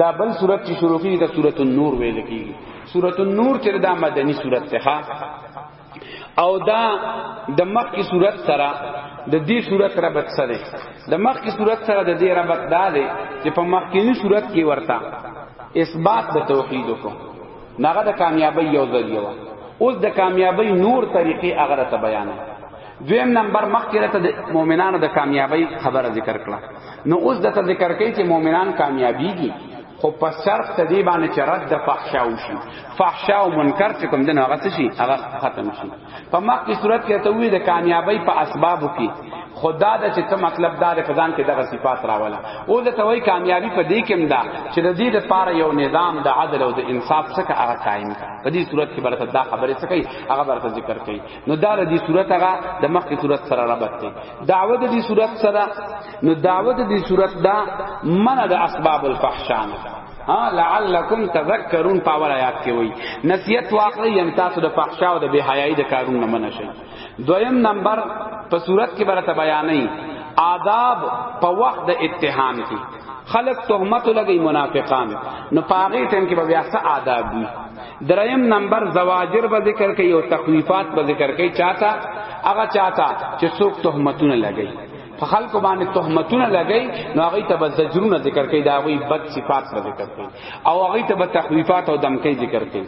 دا بل صورت چې شروع کیږي د سورۃ النور ویل کیږي سورۃ النور چې دا مدنی صورت ته او دا د مخ کی صورت سره د دې صورت ربط سره د مخ کی صورت سره د دې ربط دا دی چې په مخ کی صورت کې ورته اثبات د توحید کو ناغه د کامیابی یو ذریعہ اوس د کامیابی نور طریقې هغه ته بیانوي دویم نمبر مخکره ته د مؤمنانو د کامیابی خبره ذکر کړه نو اوس د ته ذکر کوي چې مؤمنان کامیابیږي خو په شرط ته دی باندې چې رد د فحشا وشي فحشا او منکر چې کوم دنه هغه شي هغه ختم شي په مخکې صورت کې ته وی د کامیابی په اسبابو کې خدا د چې څه مطلب دا د فزان کې دغه صفات راولا او د توي کامیابی په دې کې مدا چې د دې لپاره یو نظام د عدل او د انصاف څخه هغه قائم په دې صورت کې برته دا خبره څه کوي هغه برته ذکر کوي نو دا د دې صورت هغه د مخکې صورت سره رابط دی دعوه د دې صورت سره نو دعوه د دې صورت دا منع د اسباب الفحشاء ها لعلکم تذکرون پاور آیات کې وای نصیحت واخلئ یم تاسو د فحشاء او د بے حیايي د کارونو منع شئ دویم نمبر په صورت کې برته بیانې آداب په وخت د اتهام کې خلق تهمت لګی منافقان نو پاغه ټیم کې به بیا څه آداب دي دریم نمبر زواجر به ذکر کوي او تخویفات به ذکر کوي چاته هغه چاته چې څوک تهمتونه لګی په خلکو باندې تهمتونه لګی نو هغه ته به زجرونه ذکر کوي دا غوي بد صفات به ذکر کوي او هغه ته به تخویفات او دمکې ذکر کوي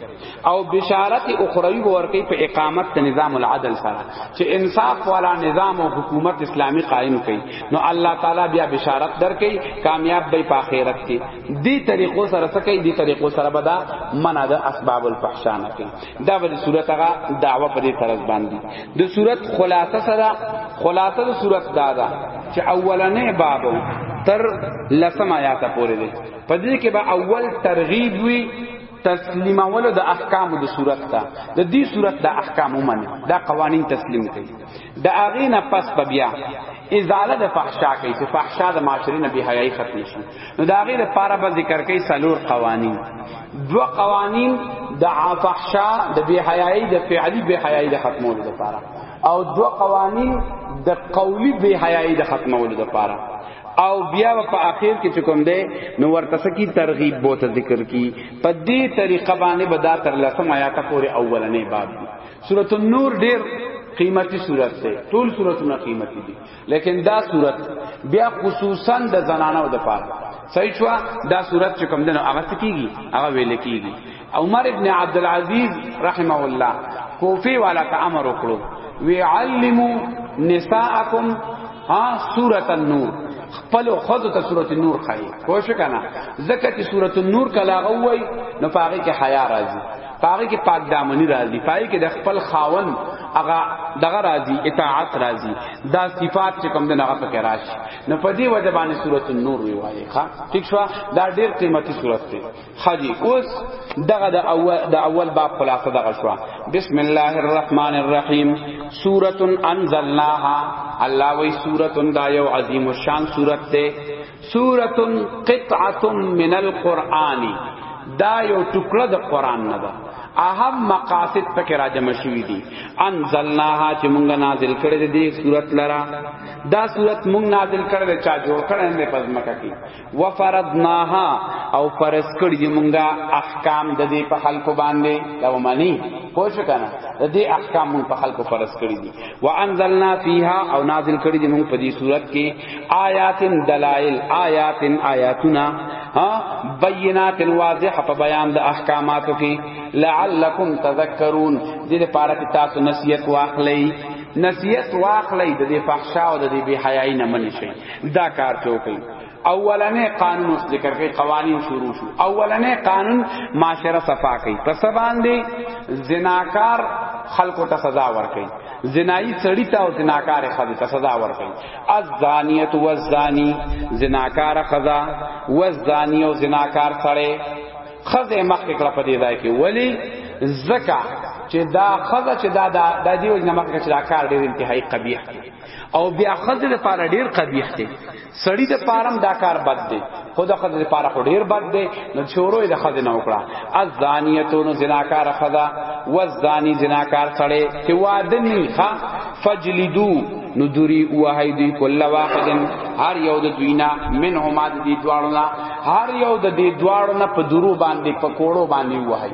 او بشارت اخروی ورکی په اقامت د نظام العدل سره چې انصاف والا نظام او حکومت اسلامی قائم کړي نو الله تعالی بیا بشارت درکې کامیاب به په آخرت کې دی طریقو سره سکه دی طریقو سره بدا منع د اسباب الفحشاء نه کوي دا به صورت هغه دعوه په دې طرز باندې د صورت خلاصه سره خلاصه د صورت دا ده چې اولنې باب تر لسم آیات پورې دی په دې کې به اول ترغیب وی تسلیمولو د احکام د صورت ته د دې صورت د احکام ومن دا قوانین تسلیم کړي د اغه نه پس په بیا ازاله د فحشا کوي چې فحشا د معاشري نه بهایي ختم شي نو دا غیر لپاره به ذکر کوي سلور قوانین دو قوانین د فحشا د بهایي د فعلی بهایي د ختمولو لپاره او دو قوانین د قولی بهایي د ختمولو لپاره او بیا په اخر کې چکم دی نو ورته سکی ترغیب بوته ذکر کی په دې طریقه باندې بدا تر لسم آیات پورې اولنې باب دی سورۃ النور ډیر قیمتي صورت ده ټول صورتونه قیمتي دي لیکن دا صورت بیا خصوصا د زنانو د پاره صحیح شو دا صورت چې کوم دنو هغه کیږي هغه ویل کیږي عمر ابن عبد العزيز رحمه الله کوفی والا ته امر وکړو وی علمو نساءکم ها سورۃ النور خپل خود ته سورۃ النور خای کوش کنا زکه چې سورۃ النور کلا غوي نو پاره کې حیا راځي پاره کې پاک دامنی راځي پاره کې د خپل خاون اغا دغه راځي اطاعت راځي دا صفات چې کوم دغه پکې راشي نو په دې وجه باندې سورۃ النور وی وایي ښا ٹھیک شو دا ډیر قیمتي سورۃ دی خدي اوس دغه د اول د اول باب خلاصه دغه شو بسم الله الرحمن الرحیم سورۃ انزلناها الله وی سورۃ دا یو عظیم الشان سورۃ ده سورۃ قطعه من القرآن دا یو ټوکړه د قران نه ده اهم مقاصد پکې راجم شوې دي انزلناها چې مونږ نازل کړې دي سورۃ لرا دا صورت مونږ نازل کړل چا جوړ کړل نه پزمکه کی وفرضناها او فرض کړی دی مونږه احکام د دې په خلکو باندې دا معنی پوښ کنه د دې احکام مون په خلکو فرض کړی دی وانزلنا فیها او نازل کړی دی مونږ په دې صورت کې آیات دلائل آیات آیاتنا ها بینات واضح په بیان د احکاماتو کې لعلکم تذکرون دې لپاره چې تاسو نصیحت واخلئ نصیحت واخلئ د دې فحشا او د دې بی حیاي نه منشئ دا کار چوکئ اولنې قانون اوس ذکر کوي قوانین شروع شو اولنې قانون معاشره صفا کوي پس باندې زناکار خلکو ته سزا ورکړي زنایی سړی ته او زناکار خزه ته سزا ورکړي الزانیت والزانی زناکار خزا والزانی او زناکار سړی خزه مخ کې کړه په دې ځای کې ولی زکا چې دا خزه چې دا د دې وجه مخ کې چې دا کار ډېر انتهایی قبیح او بیا خزه د پاره ډیر قبیح دی سړی د پارم دا کار بد دی خود خزه د پاره خو ډیر بد دی نو چورو د خزه نه وکړه از زانیتونو زناکار خزه و زانی زناکار سړی چې واده نه ښه فجلدو نو دوری وهی دی کل واحدن هر یو د دوینا من هما د دی دواړو نه هر یو د دی دواړو نه په درو باندې په کوړو باندې وهی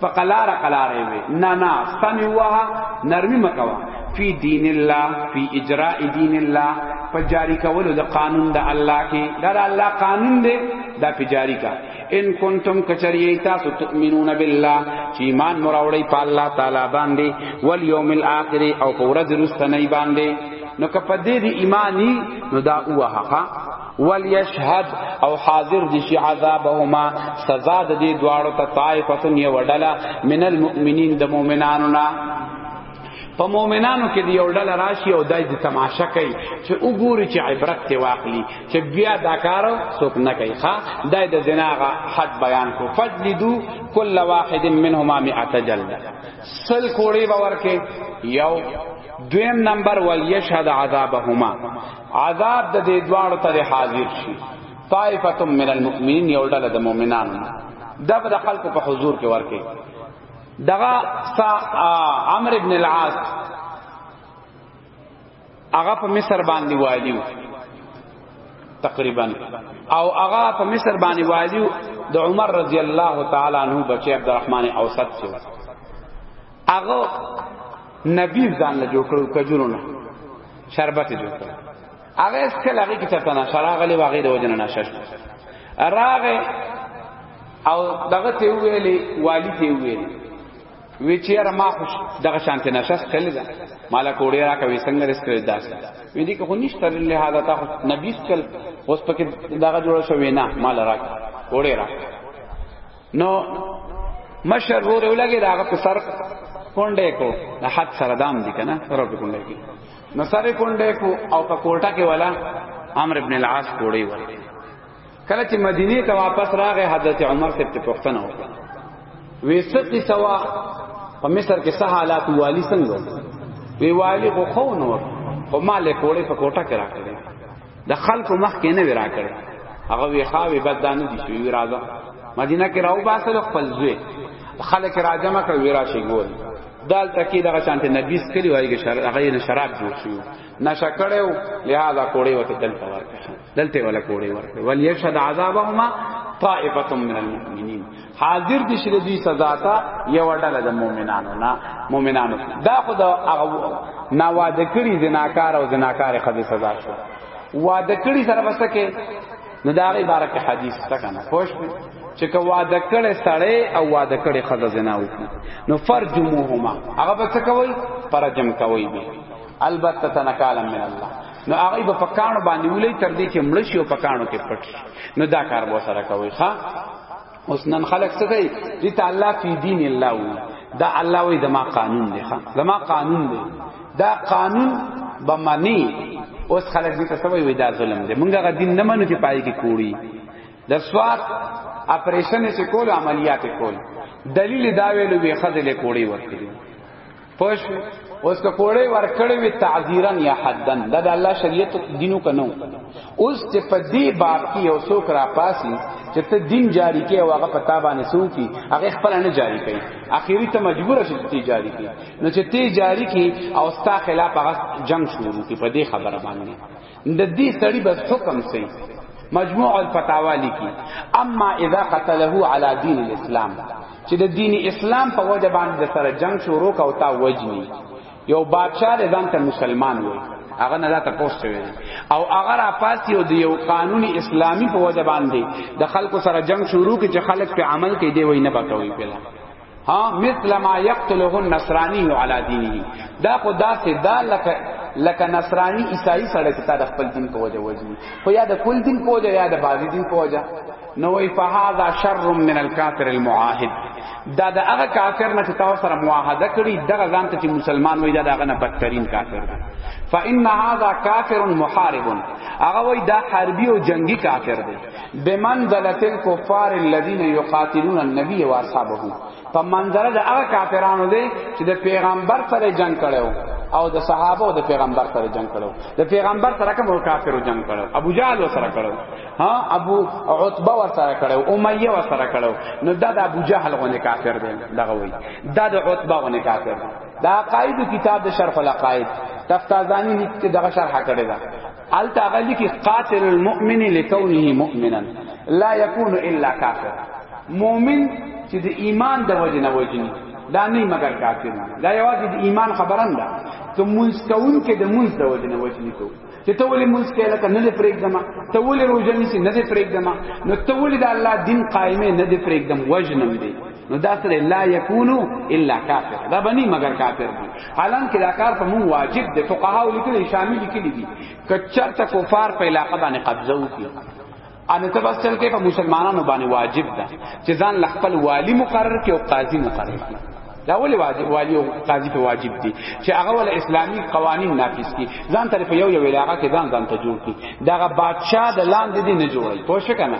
په قلار قلار وي نه نه سم وه نرمي مکوا فی دین الله فی اجراء دین الله په جاری کولو د قانون د الله کې دا الله قانون دی دا په جاری کا ان کنتم کچری تاسو تؤمنون بالله چې ایمان مراوړی په الله تعالی باندې ول یوم الاخر او په ورځ رستنی باندې نو کپدې دی ایمانی نو دا اوه حقا وليشهد او حاضر دي شي عذابهما سزا د دې دواړو ته طائفه یو ډله من المؤمنین د مؤمنانو نه په مؤمنانو کې دی یو ډله راشي او دای د تماشا کوي چې وګوري چې عبرت ته واخلي چې بیا دا کار څوک نه کوي ښا دای د زنا غ حد بیان کو فجلدو کل واحد منهما 100 جلده سل کوړي باور کې یو دویم نمبر ولیشهد عذابهما عذاب د دې دواړو ته حاضر شي طائفه من المؤمنین یو ډله د مؤمنانو دا به د خلکو په حضور کې ورکه دغه سا عمرو ابن العاص هغه په مصر باندې والیو تقریبا او هغه په مصر باندې والیو د عمر رضی الله تعالی عنہ بچی عبدالرحمن اوسط څو هغه نبی ځان له جوړ کړو کجورونه شربت جوړ کړ هغه اس کله هغه کتاب ته نشه راغلی و هغه د وجنه نشه شو راغه او دغه ته ویلی والی ته ویلی وی چیر ما خوش دغه شانت نشه کړل دا مالا کوړی را کوي څنګه رس کړی داس وی دي که خو نشته لري هدا تا نبی کل اوس پکې دغه جوړ شو وینا مال را کوړی را نو مشر ور ولګي دا هغه سر کونډه کو د حد سره دام دي کنه سر په کونډه کې نو سر کونډه کو او په کوټه کې ولا عمرو ابن العاص کوړی ور کله چې مدینه ته واپس راغی حضرت عمر ته پښتنه وکړه وېسه کی سوا په مصر کې څه حالات والی څنګه وی والی خو خو نو خو مالې کوړې په کوټه کې راکړې د خلکو مخ کې نه ورا کړ هغه وی خاوی بد دانه دي شوی وی راځه مدینه کې راو باسل خپل زوی خلک راجمه کړ وی راشي ګور دال تکي دغه شانته نبی سکلی وایي چې هغه نه شراب جوړ شو نشه کړو لہذا کوړې وته دلته ورکړه دلته ولا کوړې ورکړه وليشهد عذابهما طائفه من المؤمنين حاضر دي شر دي سزا ته یو ډله د مؤمنانو نه مؤمنانو دا خو د نا واده کړي زناکار او زناکار خدای سزا شو واده کړي سره بس کې نو دا غي بارک حدیث تا کنه خوش چې که واده کړي سړی او واده کړي خدای زنا وکړي نو فرجموهما هغه بس کوي فرجم کوي به البته تنکالم من الله نو هغه به پکانو باندې ولې تر دې چې مړ شي او پکانو کې پټ نو دا کار به سره کوي ښا اوس نن خلک څه کوي دي ته الله فی دین الله و دا الله وی زما قانون دی ښا زما قانون دی دا قانون به معنی اوس خلک دې ته څه وی دا ظلم دی مونږه غ دین نه منو چې پای کې کوړي د سواد اپریشن چې کول عملیات کول دلیل دا ویلو به خزل کوړي ورکړي پوش اوس که کوړې ورکړې وی تعذیرن یا حدن دا د الله شریعت دینو کنو اوس چې په دې باب کې یو څوک را پاسي چې ته دین جاری کې او هغه پتا باندې سو کی هغه خپل نه جاری کوي اخیری ته مجبور شې ته جاری کې نو چې ته جاری کې او ستا خلاف هغه جنگ شروع کی په دې خبره باندې د دې سړي بس حکم سي مجموع الفتاوا لیکي اما اذا قتله على دين الاسلام چې د دین اسلام په وجه باندې د سره جنگ شروع کا او تا وجني یو بادشاہ د ځان ته مسلمان وي هغه نه ته پوسټ وي او هغه را پاسي او د یو قانوني اسلامي په وجه باندې د خلکو سره جنگ شروع کی چې خلک په عمل کې دی وي نه بکوي پیلا ها مثل ما یقتله النصرانی علی دینه دا خو دا سه دا لکه لکه نصرانی عیسائی سره کته د خپل دین په وجه وځي خو یا د کل دین په وجه یا د بازی دین په وجه نو وی فهذا شر من الكافر المعاهد دا د هغه کافر نه تاسو سره معاهده کړی دغه ځان ته چې مسلمان وای دا دغه نه بدترین کافر دی فان هذا کافر محارب هغه وای دا حربی او جنگی کافر دی بمنزله الكفار الذين يقاتلون النبي واصحابه په منزله د هغه کافرانو دی چې د پیغمبر سره جنگ کړو او د صحابه او د پیغمبر سره جنگ کړو د پیغمبر سره کوم کافرو جنگ کړو ابو جهل سره کړو ها ابو عتبه ور سره کړو امیه ور سره کړو نو دا د ابو جهل غونه کافر دی دغه وی دا د عتبه غونه کافر دا قائد کتاب د شرح العقائد تفتازانی دغه شرح کړی دا الته هغه لیکي قاتل المؤمن لکونه مؤمنا لا يكون الا کافر مؤمن چې د ایمان د وجه نه وجني دا نه مگر کافر دا یوازې د ایمان خبرم ده ته مونږ کوون کې د مونږ د وجه نه وجني ته چې ته ولې مونږ کې لکه نه دې پرېږدم ته ولې روزنی سي نه دې پرېږدم نو ته ولې د الله دین قائمه نه دې پرېږدم وجنم دی نو دا سره لا یکونو الا کافر دا بنی مگر کافر دی حالان کې دا کار په مون واجب دی فقها لیکلي شامل لیکلي دي کچر ته کفار په علاقه باندې قبضه وکړي ان ته بس چل کې په مسلمانانو باندې واجب ده چې ځان لخپل والی مقرر کې او قاضي مقرر کې دا ولې واجب والی او قاضي په واجب دي چې هغه ول اسلامي قوانين نافذ کی ځان طرف یو یو علاقه کې ځان ځان ته جوړ کی دا بادشاہ د لاندې دي نه جوړي پوه شو کنه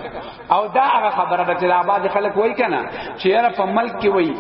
او دا هغه خبره ده چې د آباد خلک وای کنه چې یاره په ملک کې وای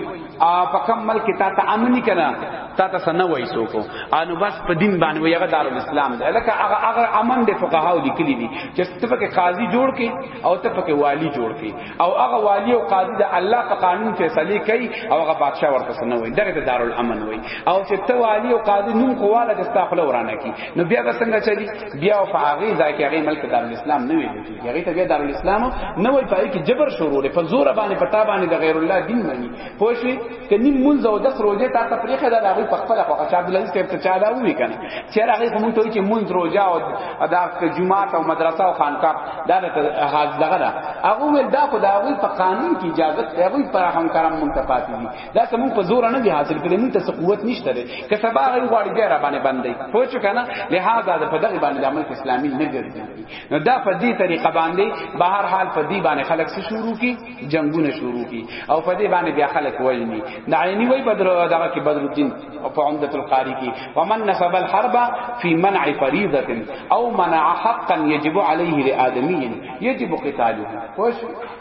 په کم ملک کې تا ته امن کنه تا ته سن وای سوکو انو بس په دین باندې وای هغه دار اسلام ده لکه هغه هغه امن د فقهاو لیکلي دي چې ته پکې قاضي جوړ کې او ته پکې والی جوړ کې او هغه والی او قاضي د الله په قانون فیصله کوي او هغه بادشاہ ورته سن وای دغه د دار الامن وای او چې ته والی او قاضي نوم خواله د استغفار ورانه کی نو بیا به څنګه چلی بیا په هغه ځای کې هغه ملک دار اسلام نه وي هغه ته بیا دارالاسلام نه وای پای کې جبر شروع لري په زور باندې پتا باندې د غیر الله دین مانی پوښي کني منځ او دس روزه تا ته پرېخه دا هغه په خپل خو چې عبد العزيز ته ته چا دا وی کنه چې هغه کوم ته چې منځ روزه او ادا جمعه او مدرسه او خانقاه دا هغه دغه دا هغه ول دا خو دا وی په قانون کې اجازه ته وی پر هم کرم منتفات دي دا سمون په زور نه دي حاصل کړي مون ته قوت نشته ده که سبا غي غواړي بیا را باندې باندې پوښ کنه لہذا په دغه باندې عمل اسلامي نه ګرځي نو دا په دې طریقه باندې به هر حال په دې باندې خلک څه شروع کی جنگونه شروع کی او په دې باندې بیا خلک وژني دا عیني وای بدر دغه کې بدر الدین او په عمدۃ القاری کې ومن نسب الحرب فی منع فریضه او منع حقا یجب علیه لآدمی یجب قتاله خوش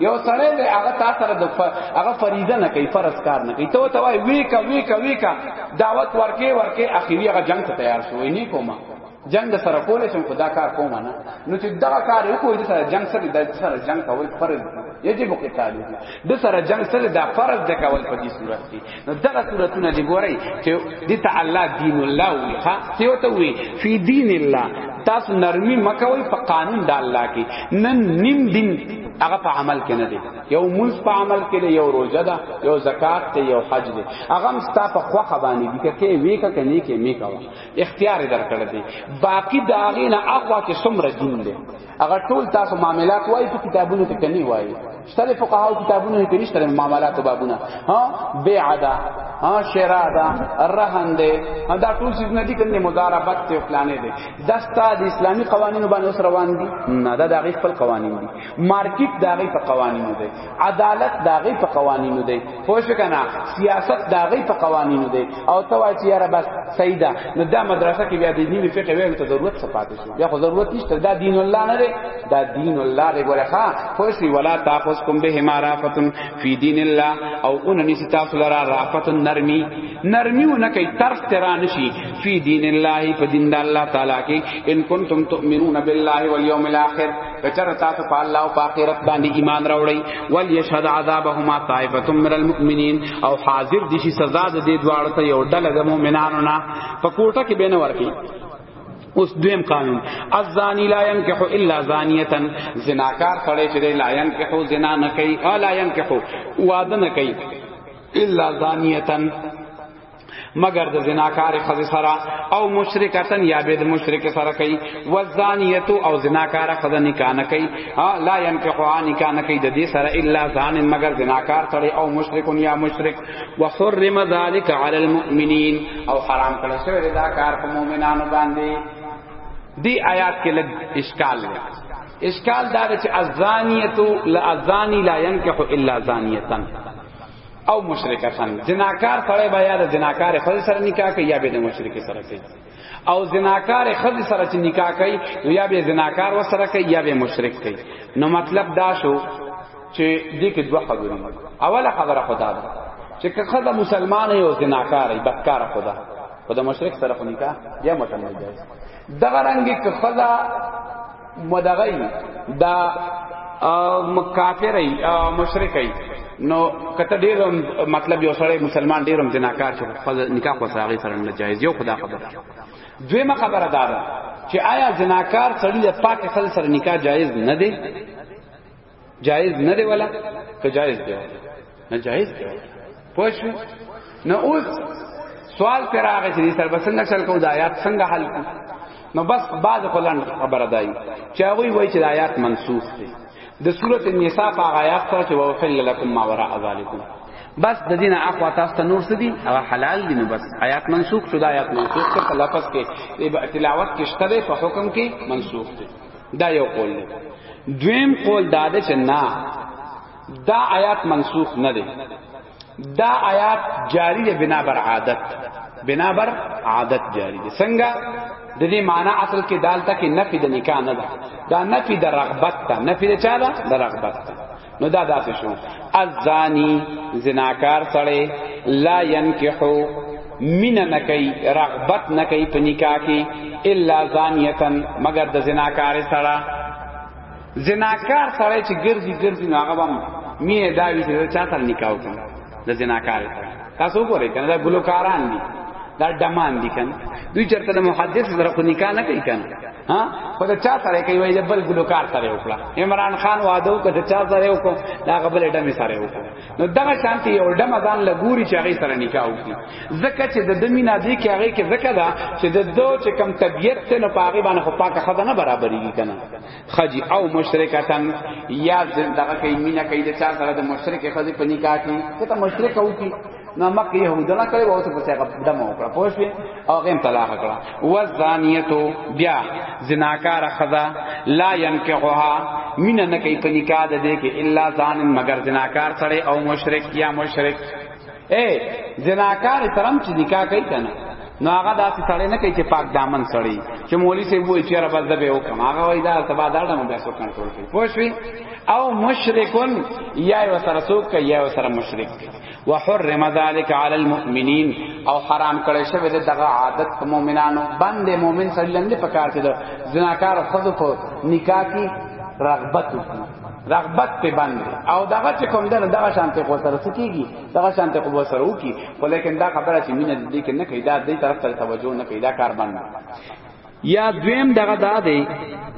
یو سره د هغه تا سره د هغه فریضه نه کوي فرض کار نه کوي ته ته وای وی کا وی کا وی کا دعوت ورکه ورکه اخیری هغه جنگ ته تیار شوی نه کومه جنگ سره کولای شم خدا کار کوم نه نو چې دا کار یو کوی سره جنگ سره د سره جنگ کول فرض یجب قتال د سره جنگ سره دا فرض د کول په دې صورت کې نو دغه صورتونه دی ګورئ چې د تعالی دین الله وی ها ته وته وی فی دین الله تاسو نرمی مکوئ په قانون د الله کې نن نیم دین هغه په عمل کې نه دی یو منځ په عمل کې دی یو روزه ده یو زکات دی یو حج دی هغه مستا په خوخه باندې دي کې وی کا کني کې می کا اختیار درکړ دی باقی داغه نه اقوا کې څومره دین دی اگر ټول تاسو معاملات وای په کتابونو کې کني وای ستاسو فقهاو کتابونو کې نشته معاملات بابونه ها بیع ده ها شرا ده رهن ده دا ټول څه نه دي کنه مضاربت ته پلانې ده دستا د اسلامي قوانینو باندې روان دي نه دا د خپل قوانین دي مارکیټ داغی په قوانینو دی عدالت داغی په قوانینو دی خوش کنا سیاست داغی په قوانینو دی او ته وای چې یاره بس سیدا نو دا مدرسه کې بیا د دیني فقه ویل ته ضرورت څه پاتې شو بیا خو ضرورت نشته دا دین الله نه دی دا دین الله دی ګوره ښا خوش وی ولا تاخذکم به مارافتن فی دین الله او ان نسی تاسو لرا رافت نرمی نرمی و نکی طرف ترا نشی فی دین الله په دین د الله تعالی کې ان کنتم تؤمنون بالله والیوم الاخر کچر تاسو په الله او په آخرت باندې ایمان راوړی ول یشهد عذابهما طائفه من المؤمنین او حاضر دي شي سزا د دې دواړو ته یو ډله د مؤمنانو نه په کوټه کې بینه ورکی اوس دویم قانون الزانی لا ينكح الا زانیه زناکار سره چې لا ينكح زنا نه کوي او لا ينكح واده نه کوي الا زانیه مگر د زناکار خزی سره او مشرکتن یا بيد مشرک سره کوي وزانیتو او زناکار خزه نکاح نه کوي لا ينفقوا نکاح نه کوي د دې سره الا زان مگر زناکار سره او مشرک یا مشرک وحرم ذلك على المؤمنين او حرام کړی شوی دا کار په مؤمنانو باندې دی آیات کې لګ اشکال دی اشکال دا چې الزانیتو لا الزانی لا ينکح الا زانیتن او مشرکتن زناکار سره به یا د زناکار خل سره نکاح کوي یا به د مشرک سره کوي او زناکار خل سره چې نکاح کوي یا به زناکار و سره کوي یا به مشرک کوي نو مطلب دا شو چې دې کې دوه خبرې اوله خبره خدا ده چې که خدا مسلمان یو زناکار ای بدکار خدا خدا مشرک سره نکاح یا متنجس دغه رنګ کې خدا مدغی دا کافر مشرک ای نو کته ډیر مطلب یو سره مسلمان ډیرم جناکار شو خپل نکاح خو ساغي سره نه جایز یو خدا خبر دویمه خبره دا ده چې آیا جناکار سړی د پاک خل سره نکاح جایز نه دی جایز نه دی ولا که جایز دی نه جایز دی پوښ نه اوس سوال پر هغه چې سر بسنګ چل کو د آیات څنګه حل کو نو بس بعد خلن خبره دای چې هغه وایي چې د آیات منسوخ دي د سورته النساء په آیات سره چې وحل لكم ما وراء ذلكم بس د دینه اخوا تاسو ته نور سدي او حلال دي نو بس آیات منسوخ شو د آیات منسوخ څخه لفظ کې تلاوت کې شته په حکم کې منسوخ دي دا یو قول دی دویم قول دا ده چې نه دا آیات منسوخ نه دی دا آیات جاری دی بنا بر عادت بنا بر عادت جاری دی څنګه د دې معنی اصل کې دالته کې نفي د نکاح نه ده دا نفي د رغبت ده نفي د چا ده د رغبت ده نو دا داسې شو الزانی زناکار سړی لا ينکحو مین نکئی رغبت نکئی په نکاح کې الا زانیتن مگر د زناکار سره زناکار سره چې ګرځي ګرځي نو هغه بم مینه دا وی چې چا سره نکاح وکړي د زناکار سره تاسو وګورئ کنه دا ګلوکاران دي دا ډمان دي کنه دوی چرته محدث سره خو نکاح نه کوي کنه ها په دا چا سره کوي وای بل ګلوکار سره وکړه عمران خان وعده وکړه چې چا سره وکړه دا غبل ډمه سره وکړه نو دغه شانتي یو ډمه ځان لګوري چې هغه سره نکاح وکړي زکه چې د دمی نادي کې هغه کې زکه دا چې د دو چې کم طبيعت ته نه پاغي باندې خو پاکه خدا نه برابرېږي کنه خجی او مشرکتن یا دغه کې مینا کوي د چا سره د مشرک خزي په نکاح کې ته مشرک او کې نو مکه يهودانه کړي وو ته پسې هغه دمه وکړه پوه شو او هغه طلاق کړه و زانیتو بیا زناکار خدا لا ينکحها مين نه کوي په نکاح ده دې کې الا زان مگر زناکار سره او مشرک یا مشرک اے زناکار ترم چې نکاح کوي کنه نو هغه داسې سړی نه کوي چې پاک دامن سړی چې مولوی سی وای چې رب دې به وکم هغه وای دا تبا دا ډم بیا سو کنټرول کوي پوه شو او مشرکون یا وسره سوک یا وسره مشرک وحرم ذلك على المؤمنين او حرام کړی شوی د دغه عادت په مؤمنانو باندې مؤمن صلی الله علیه وسلم په کار چې د زناکار خود په نکاح کې رغبت وکړي رغبت په باندې او دغه چې کوم دغه دغه شانته کو سره سکیږي دغه شانته کو سره وکي ولیکن دا خبره چې مینه دې کې نه کیدا دې طرف ته توجه نه کیدا کار باندې یا دویم دغه دا دی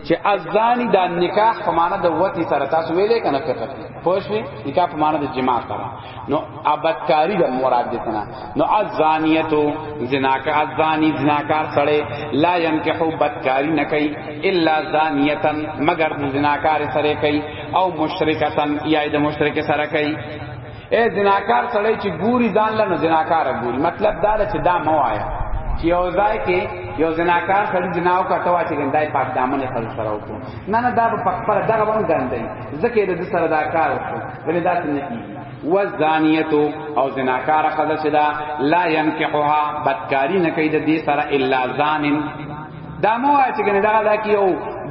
چې ازانی دا نکاح په معنا د وتی سره تاسو ویلې کنه فقط پوښوي نکاح په معنا د جما سره نو ابدکاری د مراد دي کنه نو ازانیتو زناکا ازانی زناکار سره لا ينکحو بدکاری نه کوي الا زانیتن مگر زناکار سره کوي او مشرکتن یا د مشرک سره کوي اے زناکار سړی چې ګوري ځان له زناکار ګوري مطلب دا چې دا مو آیا چې یو ځای کې یو زناکار سړی جناو کا توا چې ګندای پاک دامن خل سره وکړو نه نه دا په خپل دغه باندې ګندای ځکه د سره دا کار وکړو ولې دا څنګه کیږي والزانیتو او زناکار خذ صدا لا ينكحها بدکاری نه کوي د دې سره الا زانن دا مو وای چې کنه دا دا کیو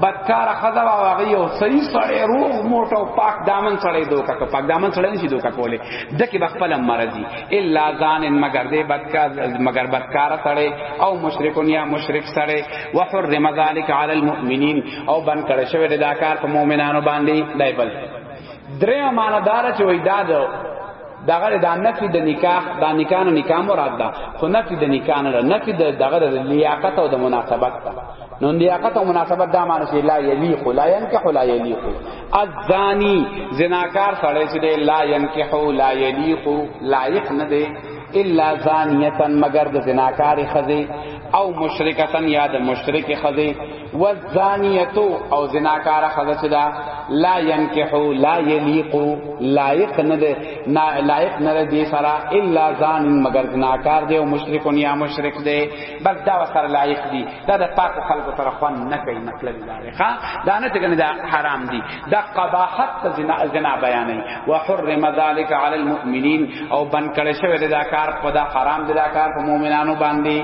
بدکار خزا او هغه یو صحیح سړی روغ موټو پاک دامن سړی دوکا کو پاک دامن سړی نشي دوکا کوله دکې بخپل مرضی الا ځان مگر دې بدکار مگر بدکار سړی او مشرکون یا مشرک سړی وحرم ذلک علی المؤمنین او بن کړه شوی دا کار په مؤمنانو باندې دایبل درې معنی دار چې وای دا دو دغه د نفي د نکاح د نکاح نه نکاح مراد ده خو نفي د نکاح نه نفي د دغه د لیاقت او د مناسبت ده نو لیاقت او مناسبت دا معنی چې لا یلیق لا ينکح لا یلیق الزانی زناکار سره چې لا ينکح لا یلیق لایق نه دی الا زانیتا مگر د زناکار خزی او مشرکتا یا د مشرک خزی والزانیتو او زناکار خزه چې دا لا ينکحو لا یلیقو لایق نه ده نا لایق نه ده دې سره الا زان مگر زناکار دی او مشرک یا مشرک دی بس دا سره لایق دی دا د پاک خلکو سره خوان نه کوي مطلب دا دی ښا دا نه څنګه دا حرام دی دا قباحت زنا زنا بیانې وحرم ذلك علی المؤمنین او بن کړه شوی دا کار په دا حرام دی دا کار په مؤمنانو باندې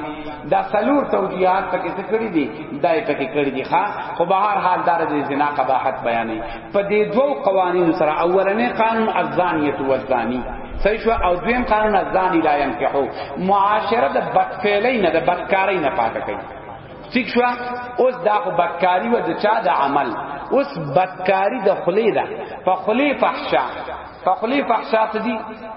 دا سلور توجیهات پکې څه کړی دي دای پکې کړی دي ښا خو به هر حال دار د زنا قباحت بیانې په دې دوو قوانینو سره اولنې قانون الزانیت والزانی صحیح شو او دویم قانون الزانی لا ينکحو معاشره د بدفعلی نه د بدکاری نه پاک کوي ٹھیک شو اوس دا خو بدکاری و د چا د عمل اوس بدکاری د خلی ده په خلی فحشا پخلی فحشات دي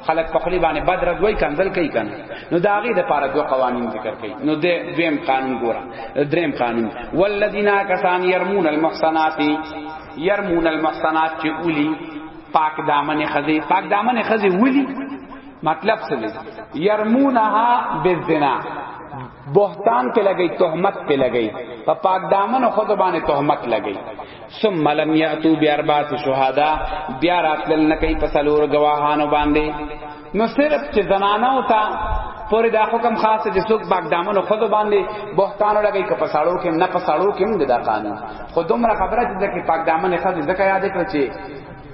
خلک پخلی باندې بد ردوي کنزل کوي کنه نو دا غي د پاره دوه قوانين ذکر کوي نو د دویم قانون ګوره دریم قانون والذین کسان يرمون المحصنات يرمون المحصنات چې اولی پاک دامن خزي پاک دامن خزي اولی مطلب څه دی يرمونها بالزنا بهتان په لګي تهمت په لګي په پاک دامن خود باندې تهمت لګي ثم لم یاتو باربعه شهدا بیا راتل نه کوي په سلور گواهانو باندې نو صرف چې زنانه او تا پورې دا حکم خاص چې څوک باګ دامن خود باندې بهتان لګي که پساړو کې نه پساړو کې دا قانون خودمره خبره چې د کې پاک دامن خود ځکه یاد کړ چې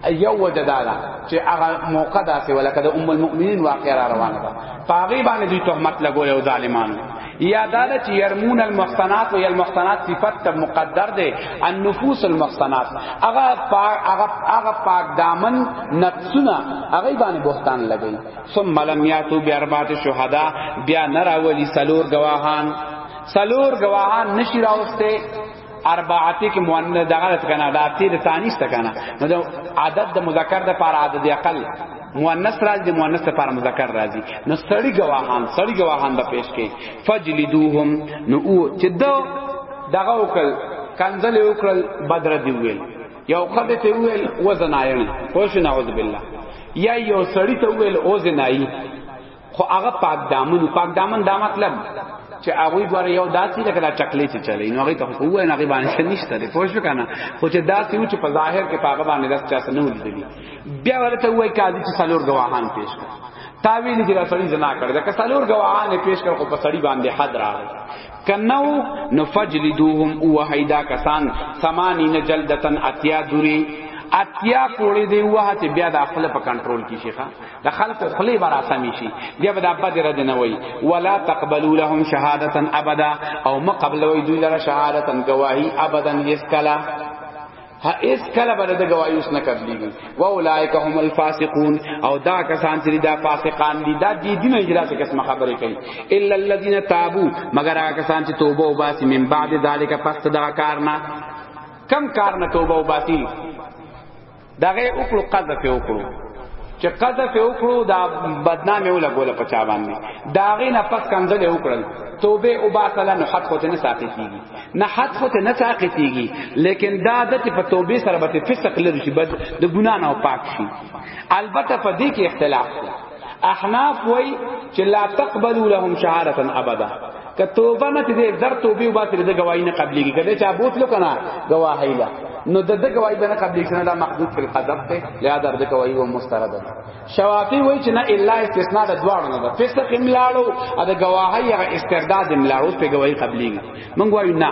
یو وجه دا ده چې هغه موقع داسې ولکه د ام المؤمنین واقعه را روانه ده پاغي باندې دوی تهمت لګول او ظالمانو یا دا ده چې يرمون المحصنات او المحصنات صفت مقدر ده النفوس المحصنات هغه هغه هغه پاک دامن نفسونه هغه باندې بهتان لګي ثم لم یاتو باربعه شهدا بیا نراولی سلور گواهان سلور گواهان نشی راوسته اربعاتی کې مؤنث دغه ته کنه دا تیر تانیس ته کنه نو دا عدد د مذکر د پر عدد اقل مؤنث راځي د مؤنث د پر مذکر راځي نو سړی گواهان سړی گواهان به پیش کې فجلدوهم نو او چې دا دغه وکړ کنزل وکړ بدر دی ویل یو خدای ته ویل وزنایل خوش نعوذ بالله یا یو سړی ته ویل او زنای خو هغه پاک دامن پاک دامن دا مطلب چې هغه دواره یو داسې لکه دا چاکلیټ چلی نو هغه ته خو وای نه غیبان څه نشته دی پوه شو کنه خو چې داسې و چې په ظاهر کې پاګه باندې داس چا نه ولیدلی بیا ورته وای کاږي چې سالور گواهان پیش کړ تاویل چې دا سړی زنا کړ دا کسالور گواهان پیش کړ خو په سړی باندې حد راغی کنو نفجلدوهم او هیدا کسان ثمانین جلدتن اتیا دوری اتیا کوړې دی وه چې بیا د خپل په کنټرول کې شيخه د خلکو خلی برا سمی شي بیا به د ابا دی رد نه وای ولا تقبلوا لهم شهادتا ابدا او ما قبلوي دوی لره شهادتا گواهی ابدا یسکلا ها اس کله بر د گواہی اس نه قبليږي و اولائک هم الفاسقون او دا کسان چې دا فاسقان دي دا دي دین اجرا څخه قسم خبرې کوي الا الذين تابوا مگر هغه کسان چې توبه او باسي من بعد ذالک پس دا کارنا کم کارنا توبه او باسي دغه وکړو قذف وکړو چې قذف وکړو دا بدنامي ولا ګوله پچا باندې داغه نه پس کنځل وکړل توبه او باطل نه حد خو ته نه ساقي کیږي نه حد خو ته نه ساقي کیږي لیکن دا د په توبه سره به فسق لري چې بد د ګنا نه پاک شي البته په دې کې اختلاف دی احناف وای چې لا تقبلوا لهم شهادتا ابدا که توبه نه دې در توبه وباسي د گواہی نه قبليږي کله چې بوتلو کنه گواهی لا نو د د گواہی بنه قبلې کنه دا محدود فی القدم ته لیا در د گواہی و مسترد شوافی وای چې نه الا استثناء د دواړو نه ده فسق املاړو ا د گواهی هغه استرداد املاړو په گواہی قبلې من وایو نه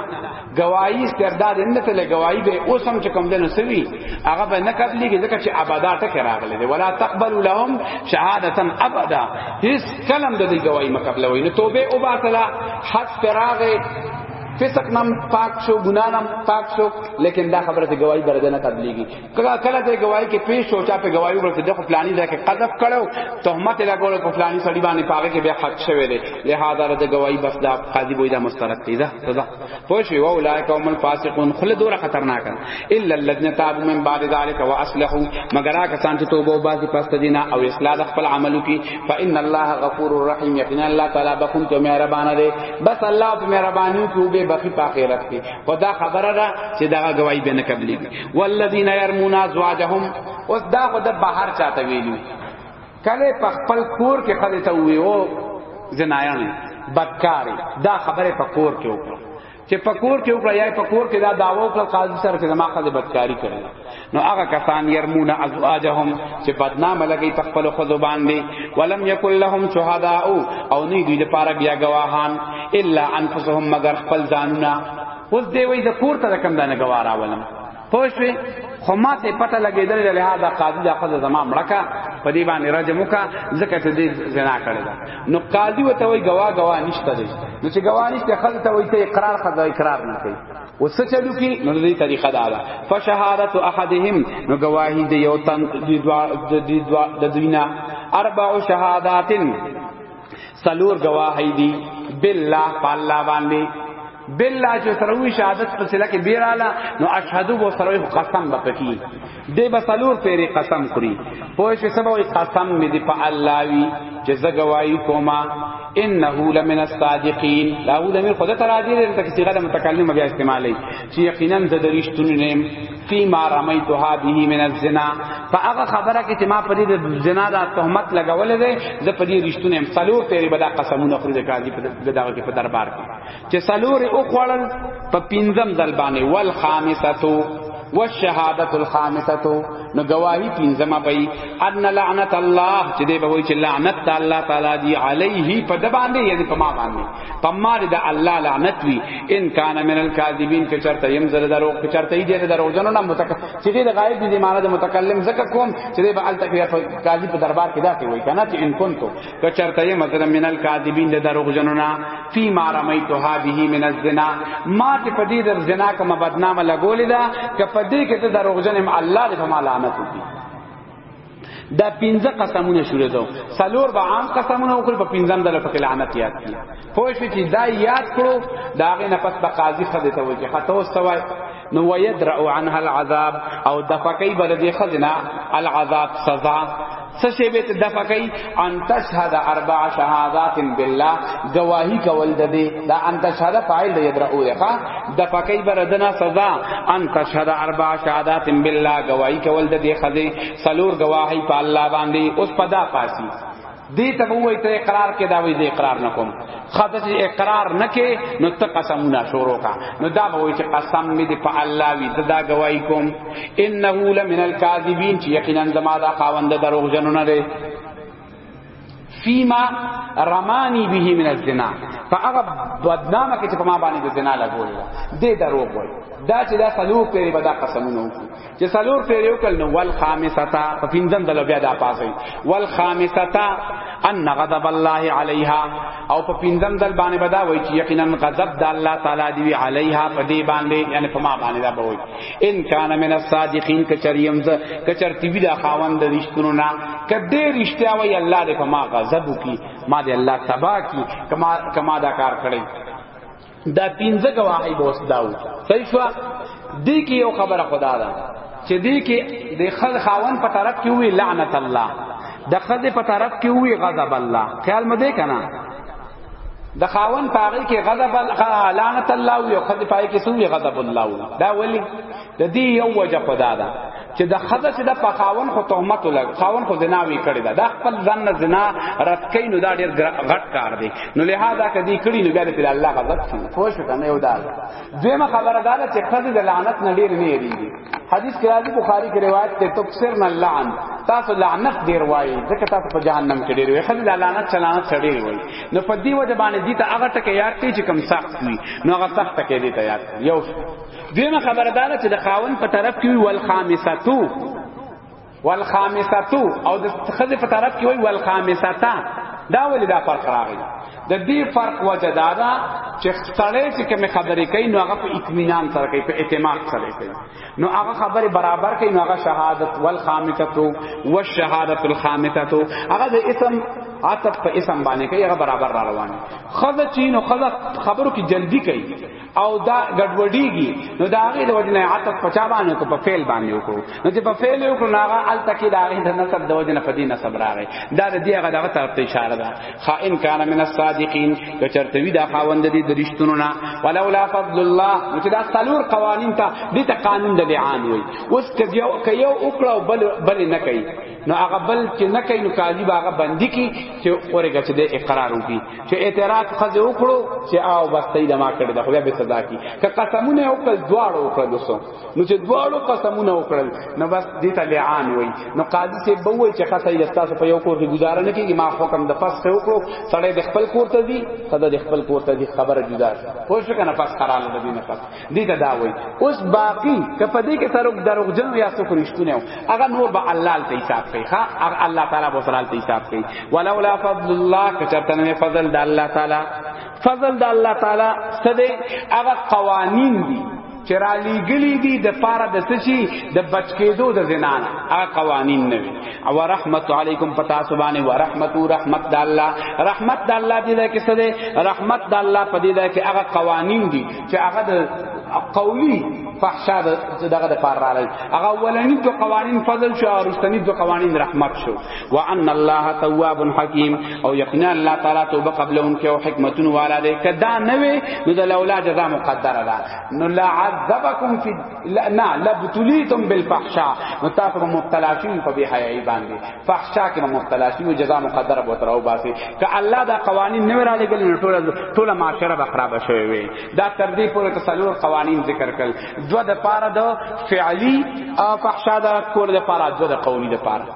گواہی استرداد نه ته لګوایي به اوس هم چې کوم دنه سوي هغه به نه قبليږي ځکه چې ابدا ټکه راغله دي ولا تقبلوا لهم شهادتا ابدا هیڅ کلم د دې گواہی مقابله وي نه توبه او باطلا حد فراغه فسق نم پاک شو گناہ نم پاک شو لیکن دا خبره ته گواہی برده نه قبليږي کله کله د گواہی کې پیش او چا په گواہی ورته د فلانی ځای کې قذف کړو تهمت لګول په فلانی سړي باندې پاګه کې بیا حق شوی دی لہذا د گواہی بس دا قاضي وای دا مسترد دی دا دا پوه شو او لای قوم الفاسقون خله دور خطرناک الا الذين تابوا من بعد ذلك واصلحوا مگر هغه کسان چې توبه او باز پس دینه او اصلاح د خپل عملو کې فان الله غفور رحیم یقینا الله تعالی بخون ته مهربان دی بس الله په مهرباني کې به بخي په اخرت کې خدا خبره ده چې دا گواہی به نه قبليږي والذین یرمون ازواجهم اوس دا خو د بهر چاته ویلو کله په خپل کور کې خلې ته وی او زنایان بدکاری دا خبره په کور کې وکړه چې په کور کې وکړه یا په کور کې دا داوا وکړه قاضي سره چې ما خدای بدکاری کړل نو هغه کسان يرمون ازواجهم چې بدنام لګي په خپل خدو باندې ولم یکل لهم شهداء او نه دوی لپاره بیا گواهان الا انفسهم مگر خپل ځانونه اوس دی وای د پورته د کم دانه گوارا ولم پوښوي خو ما ته پته لګیدل چې لهدا قاضي دا خزه زما مړکا په دې باندې راجم وکا ځکه چې دې زنا کړی دا نو قاضي وته وای گوا گوا نشته دې نو چې گوا نشته خزه ته وای ته اقرار خزه اقرار نه کوي وس چلو کی نو دې طریقه دا ده فشهادت احدهم نو گواہی دې یو تن دې دوا دې دوا د دوینا اربع شهاداتن سلور گواهی دی بالله پالا باندې بالله چې سروي شهادت په سلا کې بیراله نو اشهدو بو سروي قسم بپکی دی به سلور پیری قسم کړی پوه شي سبا وي قسم می دی په الله وی چې زګوای کوما انه لمن الصادقین داوود امیر خود تراجی دې ته صيغه متکلم بیا استعمالي چې یقینا د دریشتونو نیم فيما رميتها به من الزنا فاغه خبره کې چې ما په دې زنا دا تهمت لګولې ده زه په دې رښتونه هم څلور پیری بدا قسمونه خوري د قاضي په دغه کې په دربار کې چې څلور او خوړل په پینځم ځل باندې ول خامساتو والشهادت الخامسه نو گواہی پینځمه پي ان لعنت الله چې دې به وي چې لعنت الله تعالی دی علیه په د باندې یعنی په ما باندې پمار د الله لعنت وی ان کان من الکاذبین که چرته یم زره درو که چرته ای دې درو جنو نه متک چې دې غایب دې معنا د متکلم زکه کوم چې دې به الته کې قاضی په دربار کې داتې وای کنه چې ان کنتو که چرته یم زره من الکاذبین د درو جنو نه فی ما رمیتو ها به من الزنا ما ته په دې در زنا کوم بدنامه لګولې ده که په دې کې ته درو جنم الله دې په لعنت وکړي دا پنځه قسمونه شروع دو سلور به عام قسمونه وکړي په پنځم دله په لعنت یاد کی پوه شو چې دا یاد کړو دا غي نه پس به قاضي خدای ته وایي خطا وسوای نو ويدرأ عنها العذاب او دفقی بلدی خزنا العذاب سزا سشی بیت دفقی ان تشهد اربع شهادات بالله گواہی کول ددی دا ان تشهد فاعل دی درو دی ښا دفقی بردنا سزا ان تشهد اربع شهادات بالله گواہی کول ددی خزی سلور گواهی په الله باندې اوس پدا پاسی دی ته وای ته اقرار کې دا وای زه اقرار نکوم خاطر چې اقرار نکې نو ته قسمونه شروع کا نو دا وای چې قسم می دی په الله وی ته دا گواہی کوم انه لمن الکاذبین چې یقینا زما دا خاوند دروغ جنونه دی فيما رماني به من الزنا فاغه بدنامه کې چې په ما باندې د زنا لګول دې دروغ وای دا چې دا سلور پیری بدا قسمونه وکړي چې سلور پیری وکړ نو ول خامسه په پینځم دل بیا دا پاسي ول خامسه ان غضب الله عليها او په پینځم دل باندې بدا وای چې یقینا غضب د الله تعالی دی عليها په دې باندې یعنی په ما باندې دا به وای ان کان من الصادقین کچریم ز کچر تی بی دا خاوند رشتونو نا کدی رشتیا وی الله دې په ما غضب کی ما دې الله تبا کی کما کما دا کار کړی دا پینځه گواهی بوس داو صحیح شو دی کی یو خبره خدا دا چې دی کی د خل خاوند په طرف کې وی لعنت الله د خل په طرف کې وی غضب الله خیال مده کنا د خاون پاره کې غضب لعنت الله او خد پاره کې سوې غضب الله دا ولی د دې یو وجه خدا ده چې د خزه چې د پخاون خو تهمت لګ خاون خو زنا وی کړی دا د خپل ځن زنا رتکې نو دا ډیر غټ کار دی نو لہذا کدی کړی نو بیا ته الله غضب شي خوش کنه یو دا دیمه خبره ده چې خزه د لعنت نه ډیر نه یریږي حدیث کې راځي بخاری کې روایت ته تفسیر نه لعن تاسو لعنت ډیر وایي ځکه تاسو په جهنم کې ډیر وایي خل لعنت چلانت چړي وایي نو په دې وجه باندې دي ته هغه ټکه یاد کړئ چې کم سخت وي نو هغه سخت ټکه دي ته یاد یو دیمه خبردار چې د خاون په طرف کې وی والخامسه والخامسه او د خزه په طرف کې وای والخامسه دا ولې دا فرق راغی د دې فرق وجه دا ده چې ستړې چې کوم خبرې کوي نو هغه په اطمینان سره کوي په اعتماد سره کوي نو هغه خبره برابر کوي نو هغه شهادت والخامسه والشهادت الخامسه هغه د اسم عاطف په اسم باندې کوي هغه برابر را روان خذ چین او خذ خبرو کې جلدی کوي او دا ګډوډیږي نو دا هغه د وجنه عطف پچا باندې کو په فعل باندې وکړو نو چې په فعل وکړو نو هغه ال تکي دا هغه د نسب د وجنه په دې نسب راغی دا د دې هغه دغه طرف ته اشاره ده خائن کان من الصادقین که چرته وی دا خاوند دي د رښتونو نه ولولا فضل الله نو چې دا سلور قوانین ته دې ته قانون د لعان وي اوس که یو که یو وکړو بل بل نه کوي نو هغه بل چې نه کوي نو قاضي هغه بندي کی چې اورګه چې د اقرار وکړي چې اعتراض خزه وکړو چې آو بس ته د ما کړی د خو به سزا کی که قسمونه وکړ دواړو وکړ دوسو نو چې دواړو قسمونه وکړل نو بس دې ته لعان وای نو قاضي سي به وای چې خاصه یې تاسو په یو کور کې گزاره نه کیږي ما حکم د پس ته وکړو سړی د خپل کور ته دی خدای د خپل کور ته دی خبره جدا پوه شو کنه پس قرار د دې نه پس دې ته دا وای اوس باقی کپه دې کې سرک دروغجن یا څوک رښتونه هغه نور به الله ته حساب کوي ها هغه الله تعالی به سره ته حساب کوي ولولا فضل الله کچته نه فضل د الله تعالی فضل د الله تعالی څه دې هغه قوانین دي چې را لېګلې دي د پاره د سچي د بچ کېدو د زنان هغه قوانین نه وي او رحمت علیکم پتا سبحانه و رحمت و رحمت د الله رحمت د الله دې ده کې څه ده رحمت د الله په دې ده کې هغه قوانین دي چې هغه د قولی فحشا دغه د پار راغلی هغه ولنی دو قوانین فضل شو او رستنی دو قوانین رحمت شو وان الله تواب حکیم او یقینا الله تعالی توبه قبل ان کې او حکمت والا دې کدا نه وي نو د لولا جزاء مقدر ده نو لا عذبکم فی لا لبتلیتم بالفحشاء نو تاسو مبتلا شئ په بهای باندې فحشا کې مبتلا شي او جزاء مقدره به تراو باسي که الله دا قوانين نه را لګل نو ټول ټول معاشره به خراب شوي وي دا تر دې پورې تسلور قوانين ذکر کړل دو د پاره د فعلی او فحشا د کول د پاره دو د قولی د پاره